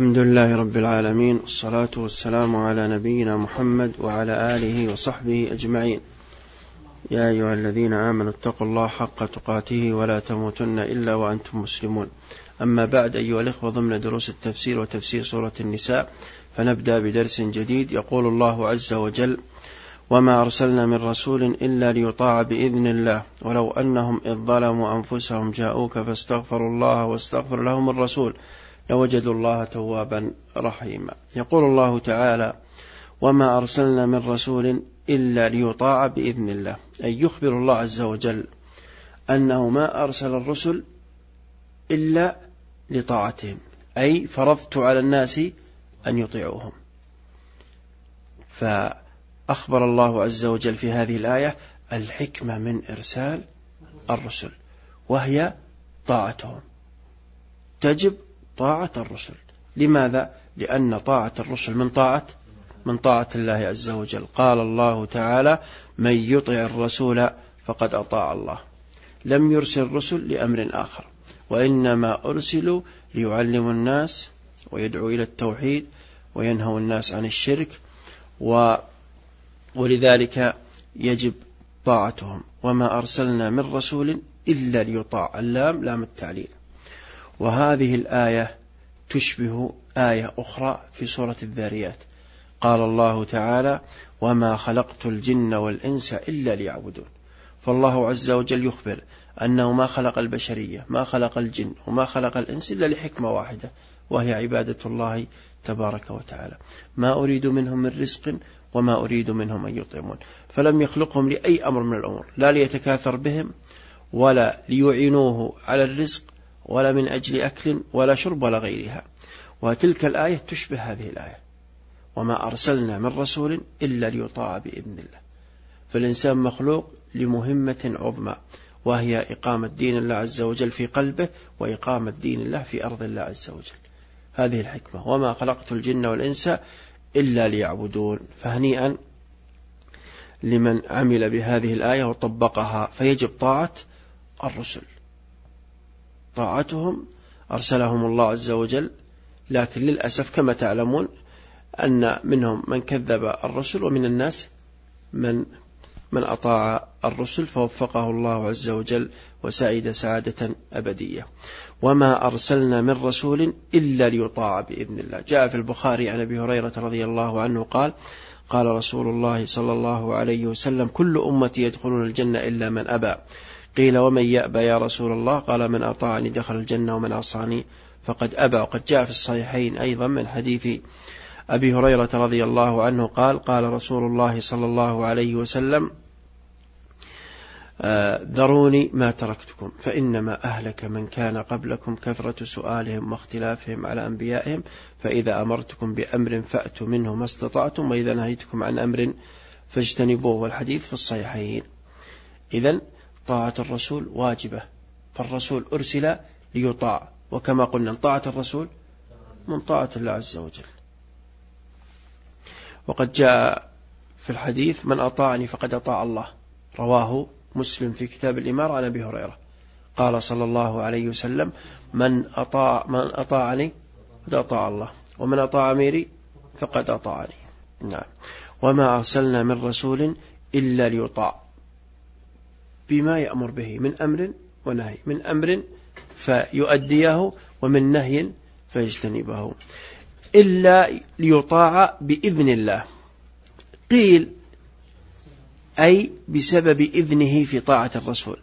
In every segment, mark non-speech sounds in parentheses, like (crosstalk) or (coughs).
الحمد لله رب العالمين الصلاة والسلام على نبينا محمد وعلى آله وصحبه أجمعين. يا أيها الذين آمنوا اتقوا الله حق تقاته ولا تموتن إلا وأنتم مسلمون. أما بعد أيها الإخوة ضمن دروس التفسير وتفسير سورة النساء فنبدأ بدرس جديد. يقول الله عز وجل وما أرسلنا من رسول إلا ليطاع بإذن الله ولو أنهم إذ ظلموا أنفسهم جاءوك فاستغفروا الله واستغفر لهم الرسول لوجدوا الله توابا رحيما. يقول الله تعالى وما أرسلنا من رسول إلا ليطاع بإذن الله. أي يخبر الله عز وجل أنه ما أرسل الرسل إلا لطاعتهم. أي فرضت على الناس أن يطيعوهم. فأخبر الله عز وجل في هذه الآية الحكمة من إرسال الرسل وهي طاعتهم. تجب طاعة الرسل. لماذا؟ لأن طاعة الرسل من طاعة من طاعة الله عز وجل. قال الله تعالى من يطع الرسول فقد أطاع الله. لم يرسل الرسل لأمر آخر. وإنما أرسلوا ليعلموا الناس ويدعوا إلى التوحيد وينهوا الناس عن الشرك و ولذلك يجب طاعتهم. وما أرسلنا من رسول إلا ليطاع اللام لام التعليل. وهذه الآية تشبه آية أخرى في سورة الذاريات. قال الله تعالى وما خلقت الجن والإنس إلا ليعبدون. فالله عز وجل يخبر أنه ما خلق البشرية ما خلق الجن وما خلق الإنس إلا لحكمة واحدة وهي عبادة الله تبارك وتعالى. ما أريد منهم من رزق وما أريد منهم أن يطعمون. فلم يخلقهم لأي أمر من الأمور لا ليتكاثر بهم ولا ليعينوه على الرزق ولا من أجل أكل ولا شرب ولا غيرها. وتلك الآية تشبه هذه الآية. وما أرسلنا من رسول إلا ليطاع بإذن الله. فالإنسان مخلوق لمهمة عظمى وهي إقامة دين الله عز وجل في قلبه وإقامة دين الله في أرض الله عز وجل. هذه الحكمة. وما خلقت الجن والإنس إلا ليعبدون. فهنيئا لمن عمل بهذه الآية وطبقها فيجب طاعة الرسل. طاعتهم أرسلهم الله عز وجل. لكن للأسف كما تعلمون أن منهم من كذب الرسل ومن الناس من من أطاع الرسل فوفقه الله عز وجل وسعد سعادة أبدية. وما أرسلنا من رسول إلا ليطاع بإذن الله. جاء في البخاري عن أبي هريرة رضي الله عنه قال قال رسول الله صلى الله عليه وسلم كل أمتي يدخلون الجنة إلا من أبى. قيل ومن يأبى يا رسول الله؟ قال من أطاعني دخل الجنة ومن عصاني فقد أبى. وقد جاء في الصحيحين أيضا من حديث أبي هريرة رضي الله عنه قال قال رسول الله صلى الله عليه وسلم آه، ذروني ما تركتكم فإنما أهلك من كان قبلكم كثرة سؤالهم واختلافهم على أنبيائهم فإذا أمرتكم بأمر فأتوا منه ما استطعتم وإذا نهيتكم عن أمر فاجتنبوه. والحديث في الصحيحين. إذا طاعة الرسول واجبة. فالرسول أرسل ليطاع. وكما قلنا طاعة الرسول من طاعة الله عز وجل. وقد جاء في الحديث من أطاعني فقد أطاع الله. رواه مسلم في كتاب الإمارة عن أبي هريرة. قال صلى الله عليه وسلم من أطاع من أطاعني فقد أطاع الله. ومن أطاع أميري فقد أطاعني. نعم. وما أرسلنا من رسول إلا ليطاع. بما يأمر به من أمر ونهي من أمر فيؤديه ومن نهي فيجتنبه. إلا ليطاع بإذن الله. قيل أي بسبب إذنه في طاعة الرسول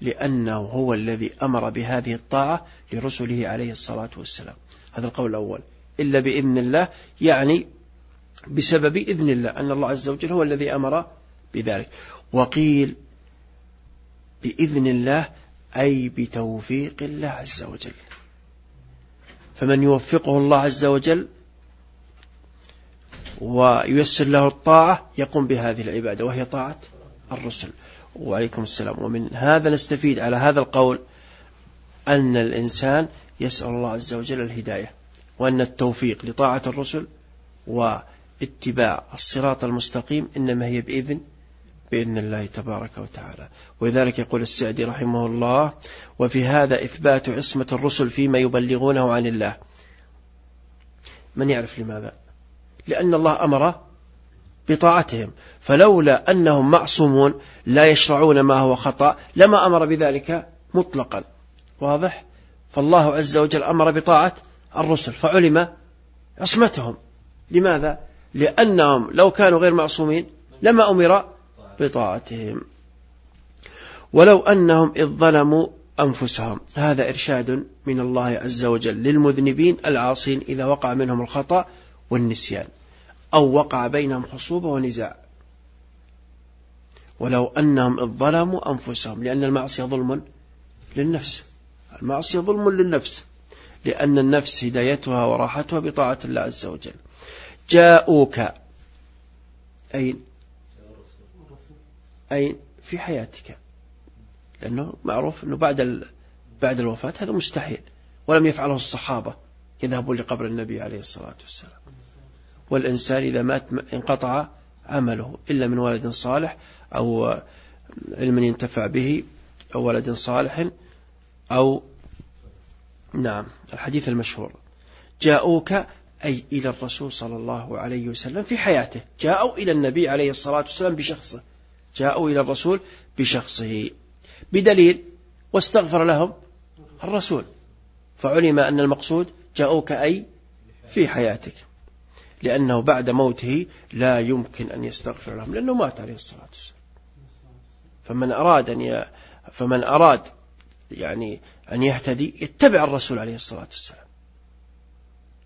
لأنه هو الذي أمر بهذه الطاعة لرسله عليه الصلاة والسلام. هذا القول الأول. إلا بإذن الله يعني بسبب إذن الله أن الله عز وجل هو الذي أمر بذلك. وقيل بإذن الله أي بتوفيق الله عز وجل. فمن يوفقه الله عز وجل وييسر له الطاعة يقوم بهذه العبادة وهي طاعة الرسل. وعليكم السلام. ومن هذا نستفيد على هذا القول أن الإنسان يسأل الله عز وجل الهداية وأن التوفيق لطاعة الرسل واتباع الصراط المستقيم إنما هي بإذن بإذن الله تبارك وتعالى. ولذلك يقول السعدي رحمه الله وفي هذا إثبات عصمة الرسل فيما يبلغونه عن الله. من يعرف لماذا؟ لأن الله أمر بطاعتهم. فلولا أنهم معصومون لا يشرعون ما هو خطأ لما أمر بذلك مطلقا. واضح؟ فالله عز وجل أمر بطاعة الرسل فعلم عصمتهم. لماذا؟ لأنهم لو كانوا غير معصومين لما أمر بطاعتهم. ولو أنهم إذ ظلموا أنفسهم. هذا إرشاد من الله عز وجل للمذنبين العاصين إذا وقع منهم الخطأ والنسيان أو وقع بينهم خصوبة ونزاع. ولو أنهم إذ ظلموا أنفسهم لأن المعصية ظلم للنفس. المعصية ظلم للنفس لأن النفس هدايتها وراحتها بطاعة الله عز وجل. جاءوك أين؟ أين في حياتك. لأنه معروف أنه بعد بعد الوفاة هذا مستحيل. ولم يفعله الصحابة يذهبون لقبر النبي عليه الصلاة والسلام. والإنسان إذا مات انقطع عمله إلا من ولد صالح أو علم ينتفع به أو ولد صالح أو نعم الحديث المشهور. جاءوك أي إلى الرسول صلى الله عليه وسلم في حياته. جاءوا إلى النبي عليه الصلاة والسلام بشخصه. جاءوا إلى الرسول بشخصه بدليل واستغفر لهم الرسول فعلم أن المقصود جاءوك أي في حياتك لأنه بعد موته لا يمكن أن يستغفر لهم لأنه مات عليه الصلاة والسلام. فمن أراد أن ي... فمن أراد يعني أن يهتدي يتبع الرسول عليه الصلاة والسلام.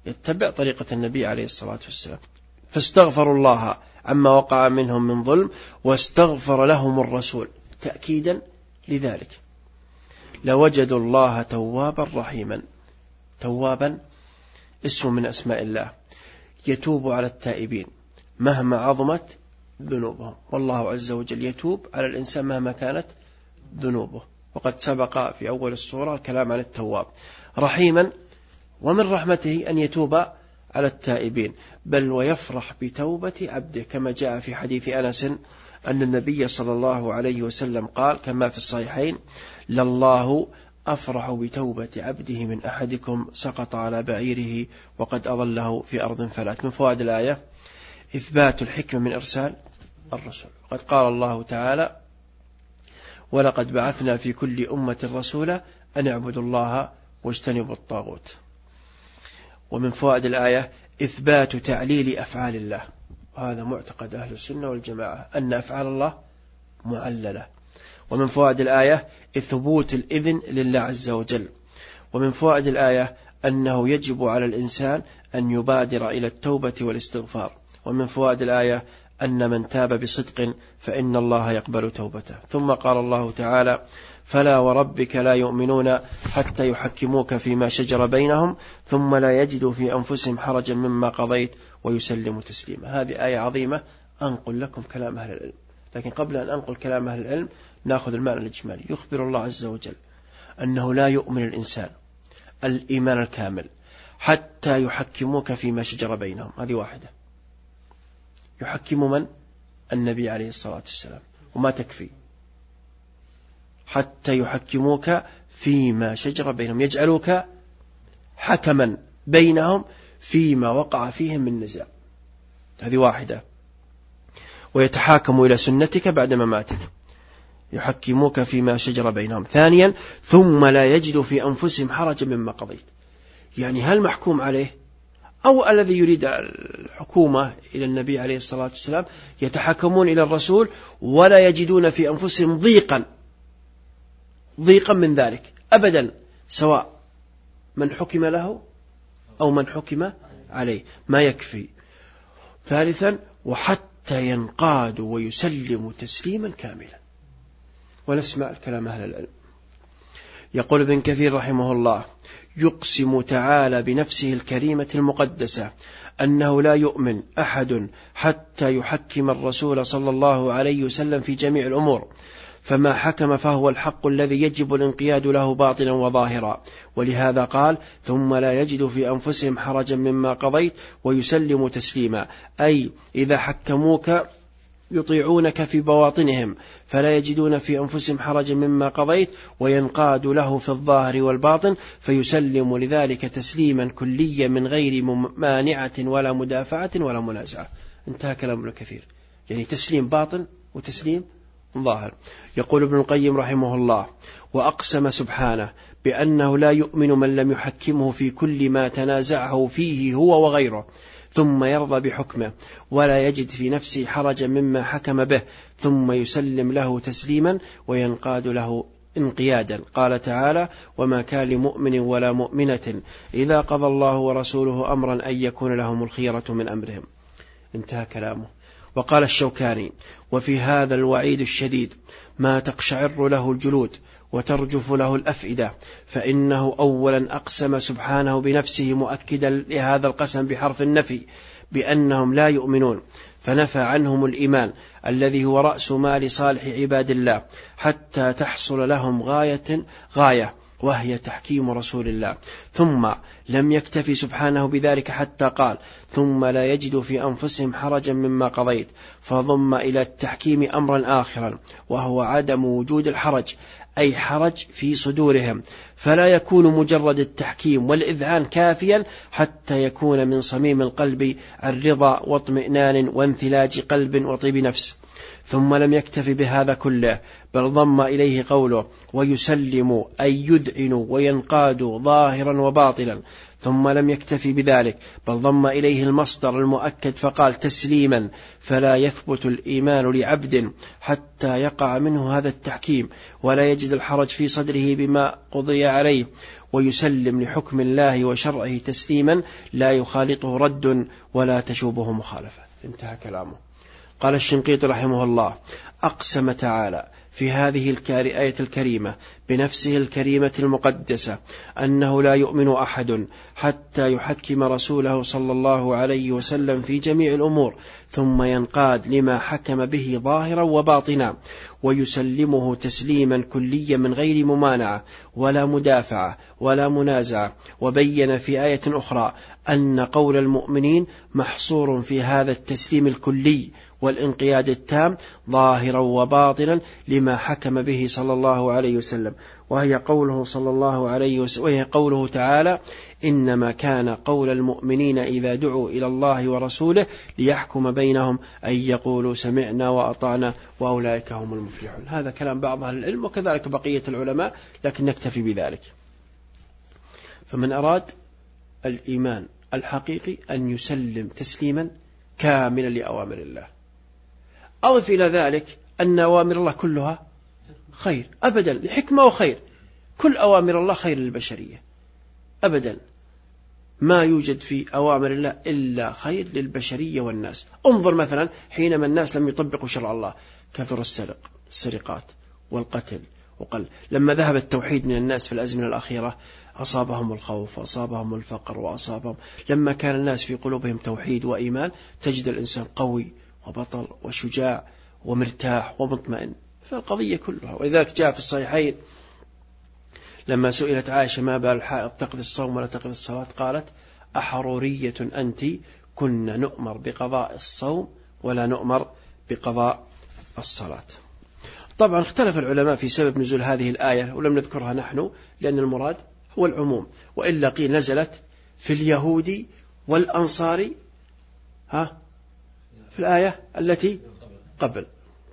يتبع طريقة النبي عليه الصلاة والسلام. فاستغفروا الله عما وقع منهم من ظلم واستغفر لهم الرسول. تأكيدا لذلك. لوجدوا الله توابا رحيما. توابا اسم من أسماء الله. يتوب على التائبين مهما عظمت ذنوبهم. والله عز وجل يتوب على الإنسان مهما كانت ذنوبه. وقد سبق في أول الصورة الكلام عن التواب. رحيما ومن رحمته أن يتوب على التائبين. بل ويفرح بتوبة عبده كما جاء في حديث أنس أن النبي صلى الله عليه وسلم قال كما في الصحيحين لله أفرح بتوبة عبده من أحدكم سقط على بعيره وقد أضله في أرض فلات. من فوائد الآية؟ إثبات الحكمة من إرسال الرسل. قد قال الله تعالى ولقد بعثنا في كل أمة رسولا أن اعبدوا الله واجتنبوا الطاغوت. ومن فوائد الآية إثبات تعليل أفعال الله. وهذا معتقد أهل السنة والجماعة أن أفعال الله معللة. ومن فوائد الآية ثبوت الإذن لله عز وجل. ومن فوائد الآية أنه يجب على الإنسان أن يبادر إلى التوبة والاستغفار. ومن فوائد الآية أن من تاب بصدق فإن الله يقبل توبته. ثم قال الله تعالى فلا وربك لا يؤمنون حتى يحكموك فيما شجر بينهم ثم لا يجدوا في أنفسهم حرجا مما قضيت ويسلموا تسليما. هذه آية عظيمة. أنقل لكم كلام أهل العلم. لكن قبل أن أنقل كلام أهل العلم نأخذ المعنى الإجمالي. يخبر الله عز وجل أنه لا يؤمن الإنسان الإيمان الكامل حتى يحكموك فيما شجر بينهم. هذه واحدة. يحكم من؟ النبي عليه الصلاة والسلام. وما تكفي. حتى يحكموك فيما شجر بينهم يجعلوك حكما بينهم فيما وقع فيهم من نزاع. هذه واحدة. ويتحاكم إلى سنتك بعد مماتك. يحكموك فيما شجر بينهم. ثانيا ثم لا يجد في أنفسهم حرجا مما قضيت. يعني هل محكوم عليه؟ أو الذي يريد الحكومة إلى النبي عليه الصلاة والسلام يتحكمون إلى الرسول ولا يجدون في أنفسهم ضيقا. ضيقا من ذلك. أبدا سواء من حكم له أو من حكم عليه. ما يكفي. ثالثا وحتى ينقاد ويسلم تسليما كاملا. ونسمع الكلام أهل العلم. يقول ابن كثير رحمه الله يقسم تعالى بنفسه الكريمة المقدسة أنه لا يؤمن أحد حتى يحكم الرسول صلى الله عليه وسلم في جميع الأمور. فما حكم فهو الحق الذي يجب الانقياد له باطنا وظاهرا. ولهذا قال ثم لا يجد في أنفسهم حرجا مما قضيت ويسلم تسليما. أي إذا حكموك يطيعونك في بواطنهم فلا يجدون في أنفسهم حرجا مما قضيت وينقاد له في الظاهر والباطن فيسلم لذلك تسليما كليا من غير مانعة ولا مدافعة ولا منازعة. انتهى كلام ابن كثير يعني تسليم باطن وتسليم ظاهر. يقول ابن القيم رحمه الله وأقسم سبحانه بأنه لا يؤمن من لم يحكمه في كل ما تنازعه فيه هو وغيره ثم يرضى بحكمه ولا يجد في نفسه حرجا مما حكم به ثم يسلم له تسليما وينقاد له انقيادا. قال تعالى وما كان لمؤمن ولا مؤمنة إذا قضى الله ورسوله أمرا أن يكون لهم الخيرة من أمرهم. انتهى كلامه. وقال الشوكاني وفي هذا الوعيد الشديد ما تقشعر له الجلود وترجف له الأفئدة فإنه أولا أقسم سبحانه بنفسه مؤكدا لهذا القسم بحرف النفي بأنهم لا يؤمنون فنفى عنهم الإيمان الذي هو رأس مال صالح عباد الله حتى تحصل لهم غاية غاية وهي تحكيم رسول الله. ثم لم يكتفي سبحانه بذلك حتى قال ثم لا يجد في أنفسهم حرجا مما قضيت. فضم إلى التحكيم أمرا آخرا وهو عدم وجود الحرج أي حرج في صدورهم. فلا يكون مجرد التحكيم والإذعان كافيا حتى يكون من صميم القلب الرضا واطمئنان وانثلاج قلب وطيب نفس. ثم لم يكتف بهذا كله بل ضم إليه قوله ويسلم أي يذعن وينقاد ظاهرا وباطلا ثم لم يكتف بذلك بل ضم إليه المصدر المؤكد فقال تسليما فلا يثبت الإيمان لعبد حتى يقع منه هذا التحكيم ولا يجد الحرج في صدره بما قضي عليه ويسلم لحكم الله وشرعه تسليما لا يخالطه رد ولا تشوبه مخالفة. انتهى كلامه. قال الشنقيط رحمه الله أقسم تعالى في هذه الآية الكريمة بنفسه الكريمة المقدسة أنه لا يؤمن أحد حتى يحكم رسوله صلى الله عليه وسلم في جميع الأمور ثم ينقاد لما حكم به ظاهرا وباطنا ويسلمه تسليما كليا من غير ممانعة ولا مدافعة ولا منازعة وبين في آية أخرى أن قول المؤمنين محصور في هذا التسليم الكلي والانقياد التام ظاهرا وباطنا لما حكم به صلى الله عليه وسلم. وهي قوله صلى الله عليه وسلم وهي قوله تعالى إنما كان قول المؤمنين إذا دعوا إلى الله ورسوله ليحكم بينهم أن يقولوا سمعنا وأطعنا وأولئك هم المفلحون. هذا كلام بعض أهل العلم وكذلك بقية العلماء لكن نكتفي بذلك. فمن أراد الإيمان الحقيقي أن يسلم تسليما كاملا لأوامر الله. أضف إلى ذلك أن أوامر الله كلها خير. أبدا لحكمة وخير. كل أوامر الله خير للبشرية. أبدا. ما يوجد في أوامر الله إلا خير للبشرية والناس. انظر مثلا حينما الناس لم يطبقوا شرع الله. كثر السرق السرقات والقتل وقل. لما ذهب التوحيد من الناس في الأزمنة الأخيرة أصابهم الخوف وأصابهم الفقر وأصابهم. لما كان الناس في قلوبهم توحيد وإيمان تجد الإنسان قوي وبطل وشجاع ومرتاح ومطمئن فالقضية كلها. ولذلك جاء في الصحيحين لما سئلت عائشة ما بال الحائض تقضي الصوم ولا تقضي الصلاة؟ قالت أحرورية أنت كنا نؤمر بقضاء الصوم ولا نؤمر بقضاء الصلاة. طبعا اختلف العلماء في سبب نزول هذه الآية ولم نذكرها نحن لأن المراد هو العموم. وإلا قيل نزلت في اليهود والأنصار ها؟ في الآية التي قبل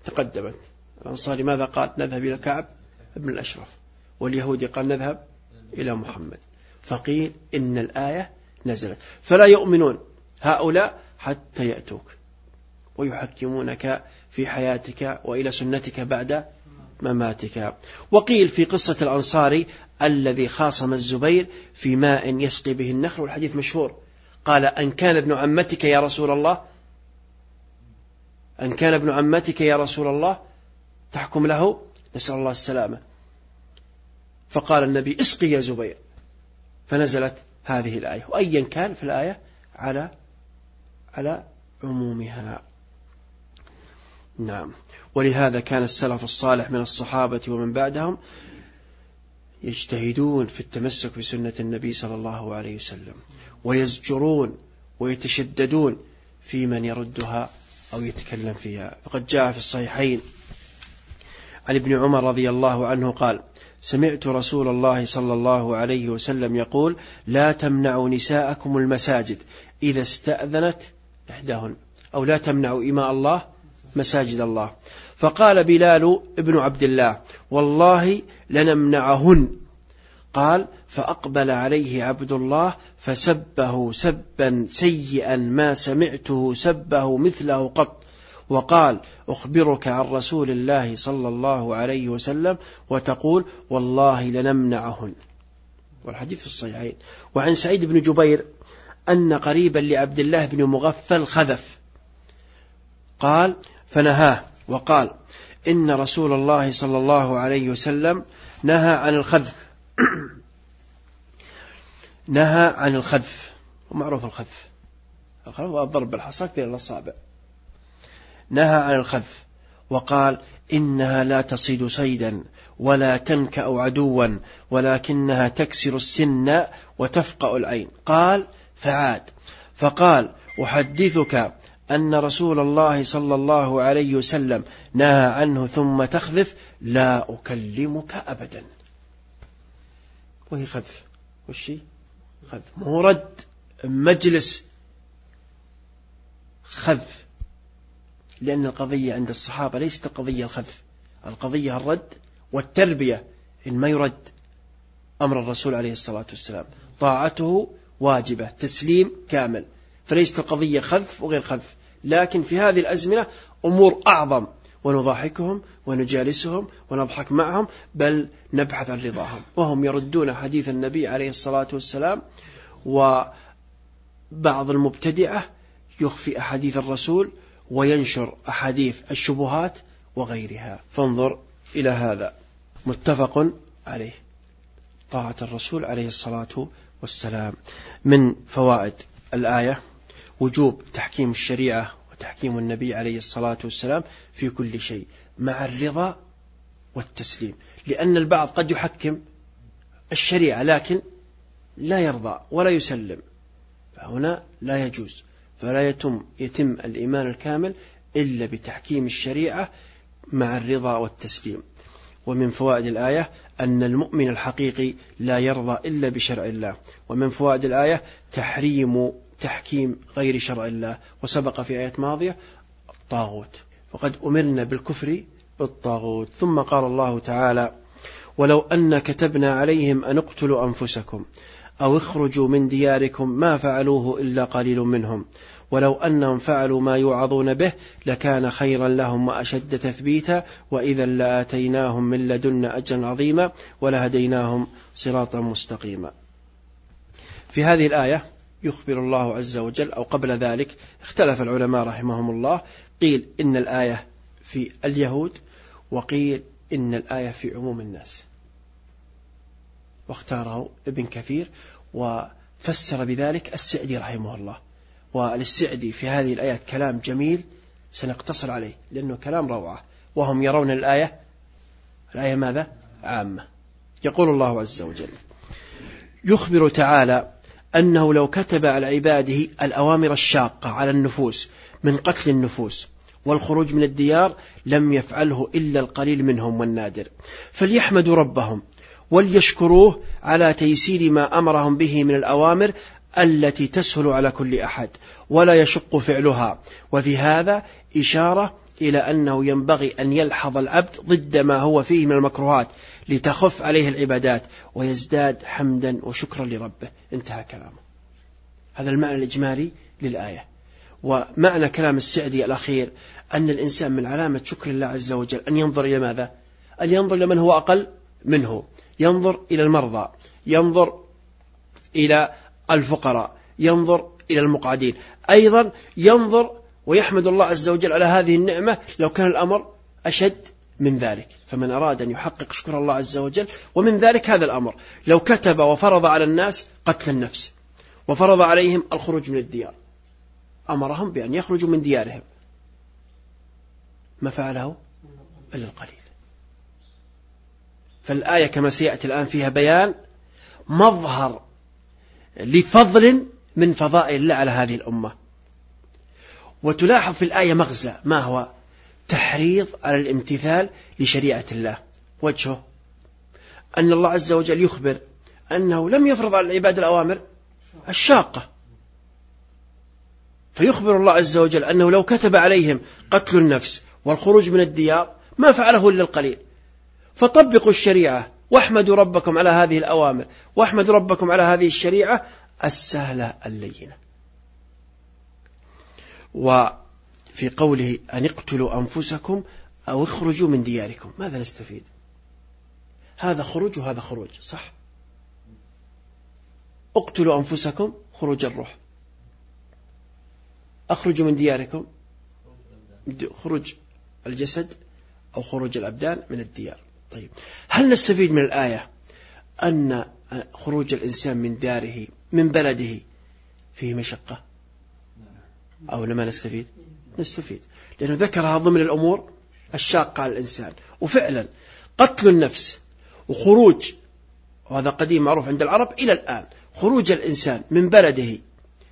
تقدمت. الأنصاري ماذا قال؟ نذهب إلى كعب ابن الأشرف. واليهودي قال نذهب إلى محمد. فقيل إن الآية نزلت. فلا يؤمنون هؤلاء حتى يأتوك ويحكمونك في حياتك وإلى سنتك بعد مماتك. وقيل في قصة الأنصاري الذي خاصم الزبير في ماء يسقي به النخل والحديث مشهور. قال أن كان ابن عمتك يا رسول الله أن كان ابن عمتك يا رسول الله تحكم له؟ نسأل الله السلامة. فقال النبي اسقي يا زبير. فنزلت هذه الآية. وأيا كان في الآية على على عمومها. نعم. ولهذا كان السلف الصالح من الصحابة ومن بعدهم يجتهدون في التمسك بسنة النبي صلى الله عليه وسلم ويزجرون ويتشددون في من يردها أو يتكلم فيها. فقد جاء في الصحيحين عن ابن عمر رضي الله عنه قال سمعت رسول الله صلى الله عليه وسلم يقول لا تمنعوا نساءكم المساجد إذا استأذنت إحداهن أو لا تمنعوا إماء الله مساجد الله. فقال بلال ابن عبد الله والله لنمنعهن قال فأقبل عليه عبد الله فسبه سبا سيئا ما سمعته سبه مثله قط. وقال أخبرك عن رسول الله صلى الله عليه وسلم وتقول والله لنمنعهن. والحديث في الصحيحين. وعن سعيد بن جبير أن قريبا لعبد الله بن مغفل خذف. قال فنهاه. وقال إن رسول الله صلى الله عليه وسلم نهى عن الخذف. (coughs) نهى عن الخذف ومعروف الخذف. الخذف هو الضرب بالحصاة بين الأصابع نهى عن الخذف وقال إنها لا تصيد صيدا ولا تنكأ عدوا ولكنها تكسر السن وتفقأ العين. قال فعاد. فقال أحدثك أن رسول الله صلى الله عليه وسلم نهى عنه ثم تخذف لا أكلمك أبدا. وهي خذف وشي خذف مو رد. مجلس خذف لأن القضية عند الصحابة ليست القضية الخذف القضية الرد والتربية. إن ما يرد أمر الرسول عليه الصلاة والسلام. طاعته واجبة. تسليم كامل. فليست القضية خذف وغير خذف لكن في هذه الأزمنة أمور أعظم. ونضاحكهم ونجالسهم ونضحك معهم بل نبحث عن رضاهم. وهم يردون حديث النبي عليه الصلاة والسلام وبعض المبتدعة يخفي أحاديث الرسول وينشر أحاديث الشبهات وغيرها. فانظر إلى هذا. متفق عليه. طاعة الرسول عليه الصلاة والسلام. من فوائد الآية؟ وجوب تحكيم الشريعة وتحكيم النبي عليه الصلاة والسلام في كل شيء مع الرضا والتسليم. لأن البعض قد يحكم الشريعة لكن لا يرضى ولا يسلم. فهنا لا يجوز فلا يتم يتم الإيمان الكامل إلا بتحكيم الشريعة مع الرضا والتسليم. ومن فوائد الآية أن المؤمن الحقيقي لا يرضى إلا بشرع الله. ومن فوائد الآية تحريم تحكيم غير شرع الله وسبق في آيات ماضية الطاغوت. وقد أمرنا بالكفر بالطاغوت. ثم قال الله تعالى ولو أن كتبنا عليهم أن اقتلوا أنفسكم أو اخرجوا من دياركم ما فعلوه إلا قليل منهم ولو أنهم فعلوا ما يوعظون به لكان خيرا لهم وأشد تثبيتا وإذا لآتيناهم من لدنا أجرا عظيما ولهديناهم صراطا مستقيما. في هذه الآية يخبر الله عز وجل أو قبل ذلك اختلف العلماء رحمهم الله قيل إن الآية في اليهود وقيل إن الآية في عموم الناس. واختاره ابن كثير وفسر بذلك السعدي رحمه الله. وللسعدي في هذه الآيات كلام جميل سنقتصر عليه لأنه كلام روعة. وهم يرون الآية الآية ماذا؟ عامة. يقول الله عز وجل يخبر تعالى أنه لو كتب على عباده الأوامر الشاقة على النفوس من قتل النفوس والخروج من الديار لم يفعله إلا القليل منهم والنادر. فليحمدوا ربهم وليشكروه على تيسير ما أمرهم به من الأوامر التي تسهل على كل أحد ولا يشق فعلها. وفي هذا إشارة إلى أنه ينبغي أن يلحظ العبد ضد ما هو فيه من المكروهات لتخف عليه العبادات ويزداد حمدا وشكرا لربه. انتهى كلامه. هذا المعنى الإجمالي للآية. ومعنى كلام السعدي الأخير أن الإنسان من علامة شكر الله عز وجل أن ينظر إلى ماذا؟ أن ينظر إلى من هو أقل منه. ينظر إلى المرضى. ينظر إلى الفقراء. ينظر إلى المقعدين. أيضا ينظر ويحمد الله عز وجل على هذه النعمة لو كان الأمر أشد من ذلك. فمن أراد أن يحقق شكر الله عز وجل ومن ذلك هذا الأمر. لو كتب وفرض على الناس قتل النفس وفرض عليهم الخروج من الديار أمرهم بأن يخرجوا من ديارهم. ما فعله؟ إلا القليل. فالآية كما سيأتي الآن فيها بيان مظهر لفضل من فضائل الله على هذه الأمة. وتلاحظ في الآية مغزى ما هو؟ تحريض على الامتثال لشريعة الله. وجهه. أن الله عز وجل يخبر أنه لم يفرض على العباد الأوامر الشاقة. فيخبر الله عز وجل أنه لو كتب عليهم قتل النفس والخروج من الديار ما فعله إلا القليل. فطبقوا الشريعة. واحمدوا ربكم على هذه الأوامر. واحمدوا ربكم على هذه الشريعة السهلة اللينة. وفي قوله أن اقتلوا أنفسكم أو اخرجوا من دياركم ماذا نستفيد؟ هذا خروج وهذا خروج صح؟ اقتلوا أنفسكم خروج الروح. أخرجوا من دياركم خروج الجسد أو خروج الأبدان من الديار. طيب هل نستفيد من الآية أن خروج الإنسان من داره من بلده فيه مشقة؟ أو لما نستفيد؟ نستفيد. لأنه ذكرها ضمن الأمور الشاقة على الإنسان. وفعلا قتل النفس وخروج وهذا قديم معروف عند العرب إلى الآن خروج الإنسان من بلده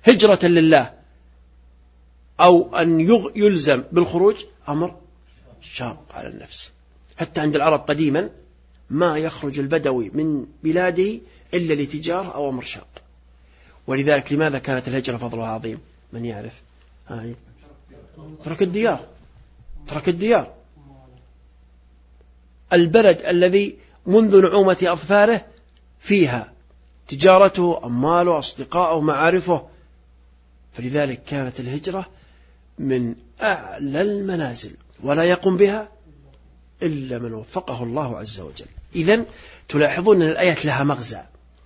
هجرة لله أو أن يلزم بالخروج أمر شاق على النفس. حتى عند العرب قديما ما يخرج البدوي من بلاده إلا لتجارة أو أمر شاق. ولذلك لماذا كانت الهجرة فضلها عظيم؟ من يعرف. هاي. ترك الديار. ترك الديار. البلد الذي منذ نعومة أظفاره فيها تجارته أمواله أصدقائه معارفه. فلذلك كانت الهجرة من أعلى المنازل ولا يقوم بها إلا من وفقه الله عز وجل. إذا تلاحظون أن الآيات لها مغزى.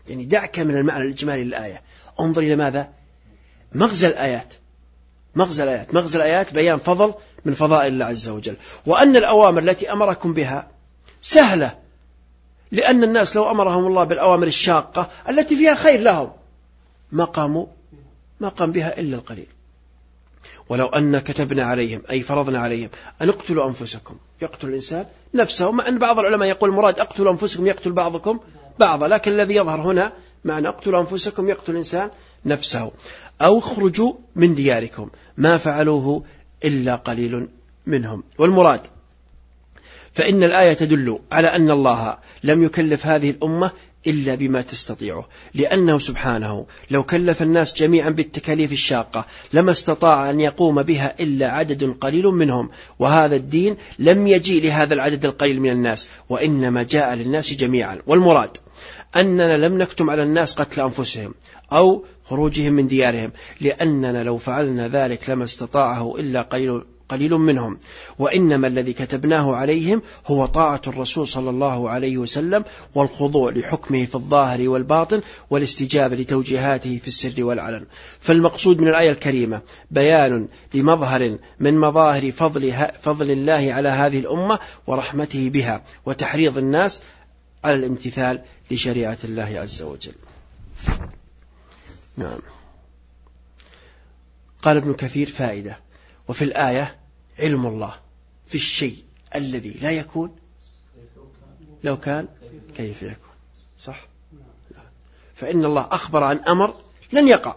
يعني دعك من المعنى الإجمالي للآية. انظر إلى ماذا؟ مغزى الآيات. مغزى الآيات. مغزى الآيات بيان فضل من فضائل الله عز وجل. وأن الأوامر التي أمركم بها سهلة لأن الناس لو أمرهم الله بالأوامر الشاقة التي فيها خير لهم ما قاموا ما قام بها إلا القليل. ولو أن كتبنا عليهم أي فرضنا عليهم أن اقتلوا أنفسكم. يقتل الإنسان نفسه. مع أن بعض العلماء يقول المراد أقتلوا أنفسكم يقتل بعضكم بعضا. لكن الذي يظهر هنا معنى اقتلوا أنفسكم يقتل الإنسان نفسه. أو اخرجوا من دياركم ما فعلوه إلا قليل منهم. والمراد فإن الآية تدل على أن الله لم يكلف هذه الأمة إلا بما تستطيعه. لأنه سبحانه لو كلف الناس جميعا بالتكاليف الشاقة لما استطاع أن يقوم بها إلا عدد قليل منهم وهذا الدين لم يجي لهذا العدد القليل من الناس وإنما جاء للناس جميعا. والمراد أننا لم نكتم على الناس قتل أنفسهم أو خروجهم من ديارهم لأننا لو فعلنا ذلك لما استطاعه إلا قليل قليل منهم. وإنما الذي كتبناه عليهم هو طاعة الرسول صلى الله عليه وسلم والخضوع لحكمه في الظاهر والباطن والاستجابة لتوجيهاته في السر والعلن. فالمقصود من الآية الكريمة بيان لمظهر من مظاهر فضل, فضل الله على هذه الأمة ورحمته بها وتحريض الناس على الامتثال لشريعة الله عز وجل. نعم. قال ابن كثير فائدة. وفي الآية علم الله في الشيء الذي لا يكون لو كان كيف يكون. صح؟ فإن الله أخبر عن أمر لن يقع.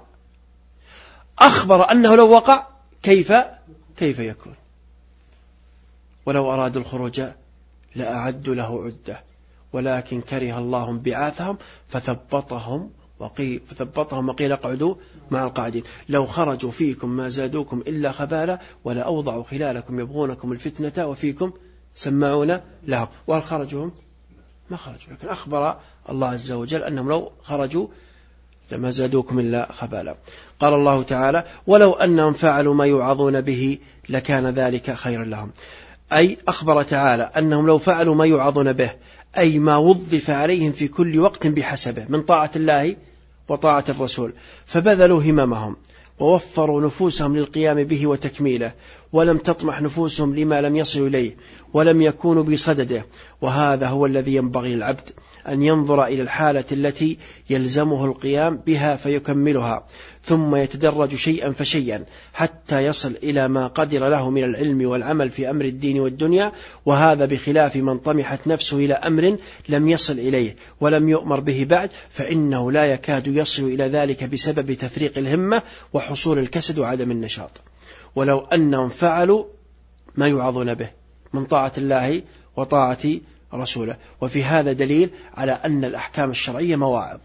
أخبر أنه لو وقع كيف كيف يكون؟ ولو أرادوا الخروج لأعدوا له عدة ولكن كره الله بعاثهم فثبطهم وقيل فثبطهم وقيل اقعدوا مع القاعدين. لو خرجوا فيكم ما زادوكم إلا خبالا ولا أوضعوا خلالكم يبغونكم الفتنة وفيكم سمعون لهم. وهل خرجوا هم ما خرجوا. لكن أخبر الله عز وجل أنهم لو خرجوا لما زادوكم إلا خبالا. قال الله تعالى ولو أنهم فعلوا ما يوعظون به لكان ذلك خيرا لهم. أي أخبر تعالى أنهم لو فعلوا ما يوعظون به أي ما وظف عليهم في كل وقت بحسبه من طاعة الله وطاعة الرسول فبذلوا هممهم ووفروا نفوسهم للقيام به وتكميله ولم تطمح نفوسهم لما لم يصلوا إليه ولم يكونوا بصدده. وهذا هو الذي ينبغي للعبد أن ينظر إلى الحالة التي يلزمه القيام بها فيكملها ثم يتدرج شيئا فشيئا حتى يصل إلى ما قدر له من العلم والعمل في أمر الدين والدنيا. وهذا بخلاف من طمحت نفسه إلى أمر لم يصل إليه ولم يؤمر به بعد فإنه لا يكاد يصل إلى ذلك بسبب تفريق الهمة وحصول الكسد وعدم النشاط. ولو أنهم فعلوا ما يوعظون به من طاعة الله وطاعة رسوله. وفي هذا دليل على أن الأحكام الشرعية مواعظ.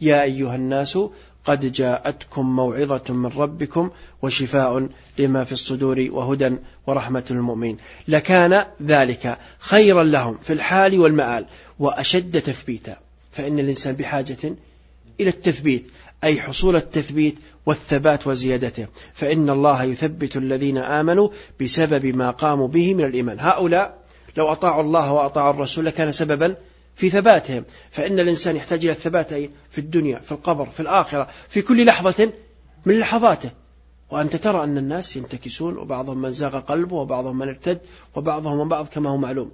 يا أيها الناس قد جاءتكم موعظة من ربكم وشفاء لما في الصدور وهدى ورحمة للمؤمنين. لكان ذلك خيرا لهم في الحال والمآل وأشد تثبيتا. فإن الإنسان بحاجة إلى التثبيت أي حصول التثبيت والثبات وزيادته. فإن الله يثبت الذين آمنوا بسبب ما قاموا به من الإيمان. هؤلاء لو أطاعوا الله وأطاعوا الرسول لكان سببا في ثباتهم. فإن الإنسان يحتاج إلى الثبات في الدنيا في القبر في الآخرة في كل لحظة من لحظاته. وأنت ترى أن الناس ينتكسون وبعضهم من زاغ قلبه وبعضهم من ارتد وبعضهم من بعض كما هو معلوم.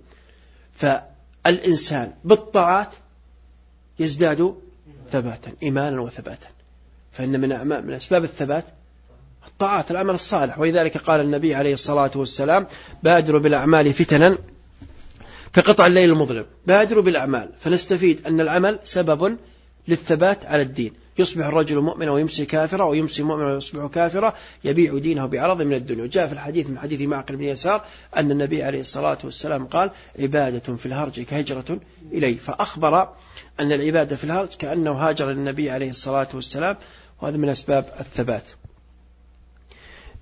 فالإنسان بالطاعات يزداد ثباتا إيمانا وثباتا. فإن من من أسباب الثبات الطاعات العمل الصالح. ولذلك قال النبي عليه الصلاة والسلام بادروا بالأعمال فتنا كقطع الليل المظلم. بادروا بالأعمال. فنستفيد أن العمل سبب للثبات على الدين. يصبح الرجل مؤمنا ويمسي كافرا ويمسي مؤمنا ويصبح كافرا يبيع دينه بعرض من الدنيا. وجاء في الحديث من حديث معقل بن يسار أن النبي عليه الصلاة والسلام قال عبادة في الهرج كهجرة إليه فأخبر أن العبادة في الهرج كأنه هاجر للنبي عليه الصلاة والسلام وهذا من أسباب الثبات.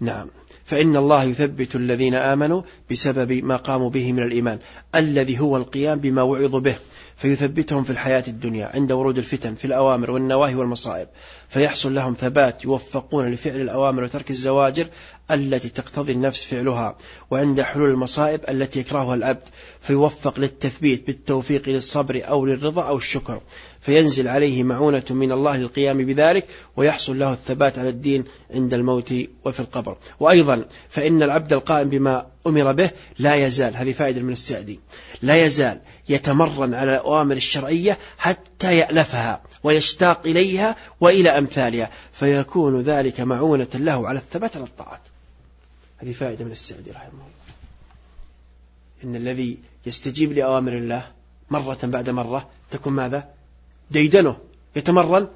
نعم. فإن الله يثبت الذين آمنوا بسبب ما قاموا به من الإيمان الذي هو القيام بما وعظوا به فيثبتهم في الحياة الدنيا عند ورود الفتن في الأوامر والنواهي والمصائب. فيحصل لهم ثبات يوفقون لفعل الأوامر وترك الزواجر التي تقتضي النفس فعلها وعند حلول المصائب التي يكرهها العبد فيوفق للتثبيت بالتوفيق للصبر أو للرضا أو الشكر. فينزل عليه معونة من الله للقيام بذلك ويحصل له الثبات على الدين عند الموت وفي القبر. وأيضا فإن العبد القائم بما أمر به لا يزال هذه فائدة من السعدي لا يزال يتمرن على الأوامر الشرعية حتى يألفها ويشتاق إليها وإلى أمثالها فيكون ذلك معونة له على الثبات على الطاعات. هذه فائدة من السعدي رحمه الله. إن الذي يستجيب لأوامر الله مرة بعد مرة تكون ماذا؟ ديدنه يتمرن؟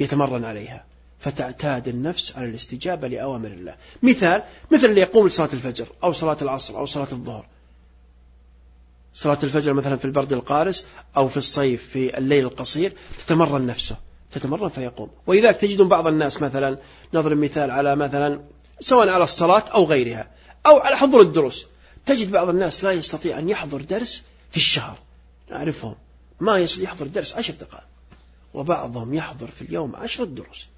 يتمرن عليها. فتعتاد النفس على الاستجابة لأوامر الله. مثال مثل اللي يقوم لصلاة الفجر أو صلاة العصر أو صلاة الظهر. صلاة الفجر مثلا في البرد القارس أو في الصيف في الليل القصير تتمرن نفسه تتمرن فيقوم. ولذلك تجدون بعض الناس مثلا نضرب مثال على مثلا سواء على الصلاة أو غيرها أو على حضور الدروس. تجد بعض الناس لا يستطيع أن يحضر درس في الشهر. نعرفهم. ما يحضر درس عشر دقائق. وبعضهم يحضر في اليوم عشرة دروس.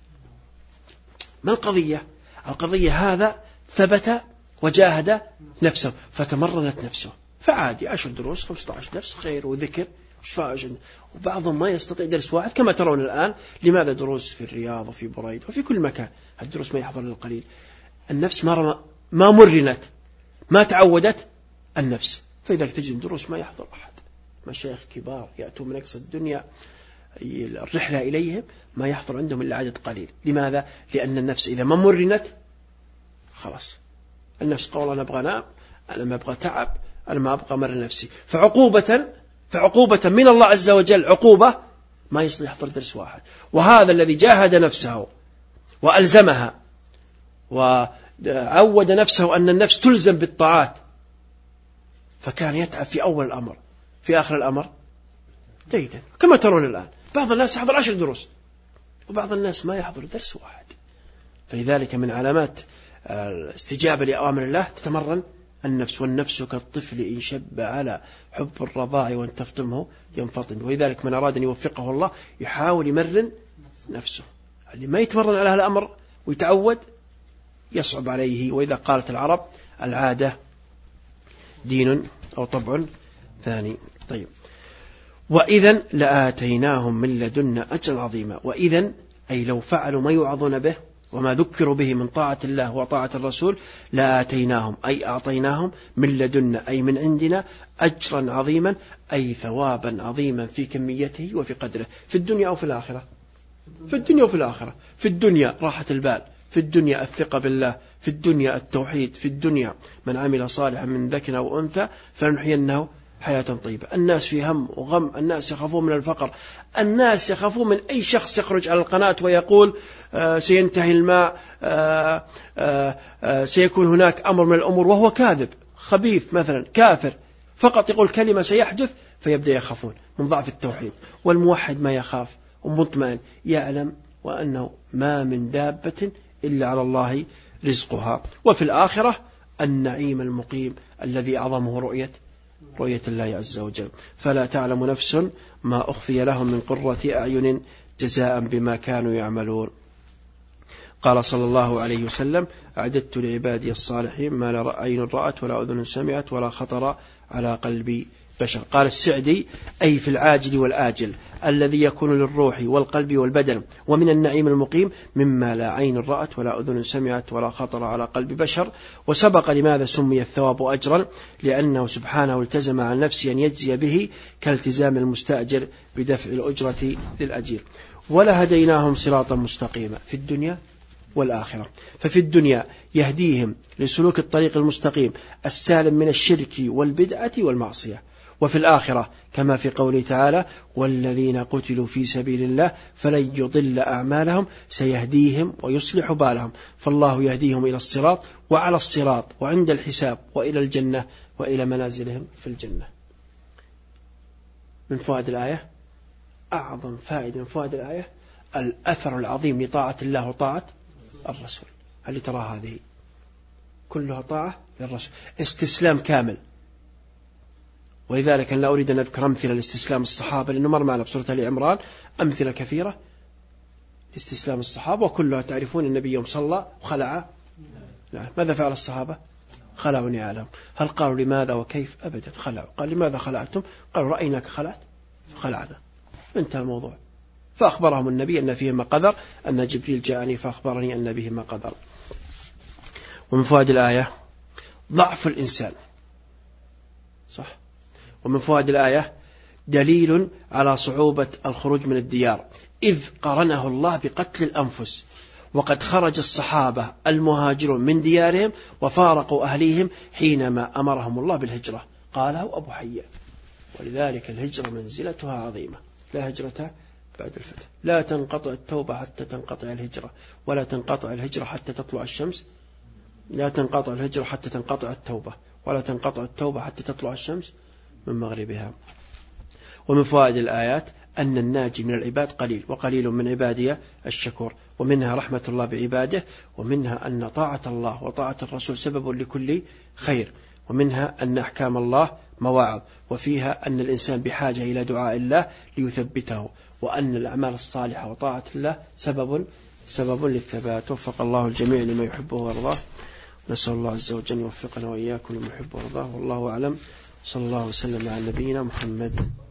ما القضية؟ القضية هذا ثبت وجاهد نفسه فتمرنت نفسه. فعادي عشر دروس 15 درس خير وذكر وبعضهم ما يستطيع درس واحد كما ترون الآن لماذا دروس في الرياض وفي بريد وفي كل مكان؟ الدروس ما يحضر القليل. النفس ما ما مرنت ما تعودت النفس. فإذا تجد دروس ما يحضر أحد. مشايخ كبار يأتون من أقصى الدنيا الرحلة إليهم ما يحضر عندهم إلا عدد قليل. لماذا؟ لأن النفس إذا ما مرنت خلاص. النفس قول أنا أبغى أنام أنا ما أبغى تعب أنا ما أبغى مر نفسي. فعقوبة فعقوبة من الله عز وجل عقوبة ما يصلح يحضر درس واحد. وهذا الذي جاهد نفسه وألزمها وعود نفسه أن النفس تلزم بالطاعات فكان يتعب في أول الأمر. في آخر الأمر جيدا. كما ترون الآن. بعض الناس يحضر عشر دروس وبعض الناس ما يحضر درس واحد. فلذلك من علامات الاستجابة لأوامر الله تتمرن. النفس والنفس كالطفل إن شب على حب الرضاع وإن تفطمه ينفطم. ولذلك من أراد أن يوفقه الله يحاول يمرن نفسه. اللي ما يتمرن على هذا الأمر ويتعود يصعب عليه. وإذا قالت العرب العادة دين أو طبع ثاني. طيب. وإذا لآتيناهم من لدنا أجرا عظيما. وإذا أي لو فعلوا ما يوعظون به وما ذكروا به من طاعة الله وطاعة الرسول لآتيناهم أي أعطيناهم من لدنا أي من عندنا أجرا عظيما أي ثوابا عظيما في كميته وفي قدره في الدنيا أو في الآخرة. في الدنيا وفي الآخرة. في الدنيا راحة البال في الدنيا الثقة بالله في الدنيا التوحيد في الدنيا من عمل صالحا من ذكر أو أنثى فلنحيينه حياة طيبة. الناس في هم وغم الناس يخافون من الفقر. الناس يخافون من أي شخص يخرج على القناة ويقول آه سينتهي الماء آه آه سيكون هناك أمر من الأمور وهو كاذب خبيث مثلا كافر. فقط يقول كلمة سيحدث فيبدأ يخافون من ضعف التوحيد. والموحد ما يخاف ومطمئن يعلم وأنه ما من دابة إلا على الله رزقها. وفي الآخرة النعيم المقيم الذي أعظمه رؤية رؤية الله عز وجل. فلا تعلم نفس ما أخفي لهم من قرة أعين جزاء بما كانوا يعملون. قال صلى الله عليه وسلم أعددت لعبادي الصالحين ما لا عين رأت ولا أذن سمعت ولا خطر على قلب بشر. قال السعدي أي في العاجل والآجل الذي يكون للروح والقلب والبدن ومن النعيم المقيم مما لا عين رأت ولا أذن سمعت ولا خطر على قلب بشر. وسبق لماذا سمي الثواب أجرا؟ لأنه سبحانه التزم عن نفسه أن يجزي به كالتزام المستأجر بدفع الأجرة للأجير. ولهديناهم صراطا مستقيما في الدنيا والآخرة. ففي الدنيا يهديهم لسلوك الطريق المستقيم السالم من الشرك والبدعة والمعصية. وفي الآخرة كما في قوله تعالى والذين قتلوا في سبيل الله فلن يضل أعمالهم سيهديهم ويصلح بالهم. فالله يهديهم إلى الصراط وعلى الصراط وعند الحساب وإلى الجنة وإلى منازلهم في الجنة. من فوائد الآية؟ أعظم فائدة من فوائد الآية الأثر العظيم لطاعة الله وطاعة الرسول. هل ترى هذه كلها طاعة للرسول؟ استسلام كامل. ولذلك أنا لا أريد أن أذكر أمثلة لاستسلام الصحابة لأنه مر معنا بسورة آل عمران أمثلة كثيرة لاستسلام الصحابة وكلها تعرفون النبي يوم صلى وخلع. نعم ماذا فعل الصحابة؟ خلعوا نعالهم هل قالوا لماذا وكيف؟ أبدا خلعوا. قال لماذا خلعتم؟ قالوا رأيناك خلعت؟ خلعنا. انتهى الموضوع. فأخبرهم النبي أن فيهما قدر أن جبريل جاءني فأخبرني أن بهما قدر. ومن فوائد الآية ضعف الإنسان. صح؟ ومن فوائد الآية دليل على صعوبة الخروج من الديار. إذ قرنه الله بقتل الأنفس وقد خرج الصحابة المهاجرون من ديارهم وفارقوا أهليهم حينما أمرهم الله بالهجرة. قاله أبو حيان ولذلك الهجرة منزلتها عظيمة. لا هجرة بعد الفتح. لا تنقطع التوبة حتى تنقطع الهجرة ولا تنقطع الهجرة حتى تطلع الشمس. لا تنقطع الهجرة حتى تنقطع التوبة ولا تنقطع التوبة حتى تطلع الشمس. من مغربها. ومن فوائد الآيات أن الناجي من العباد قليل وقليل من عبادي الشكور ومنها رحمة الله بعباده ومنها أن طاعة الله وطاعة الرسول سبب لكل خير ومنها أن أحكام الله مواعظ وفيها أن الإنسان بحاجة إلى دعاء الله ليثبته وأن الأعمال الصالحة وطاعة الله سبب سبب للثبات. وفق الله الجميع لما يحبه ويرضاه. نسأل الله عز وجل يوفقنا وإياكم لما يحبه ويرضاه. والله أعلم. صلى الله وسلم على نبينا محمد.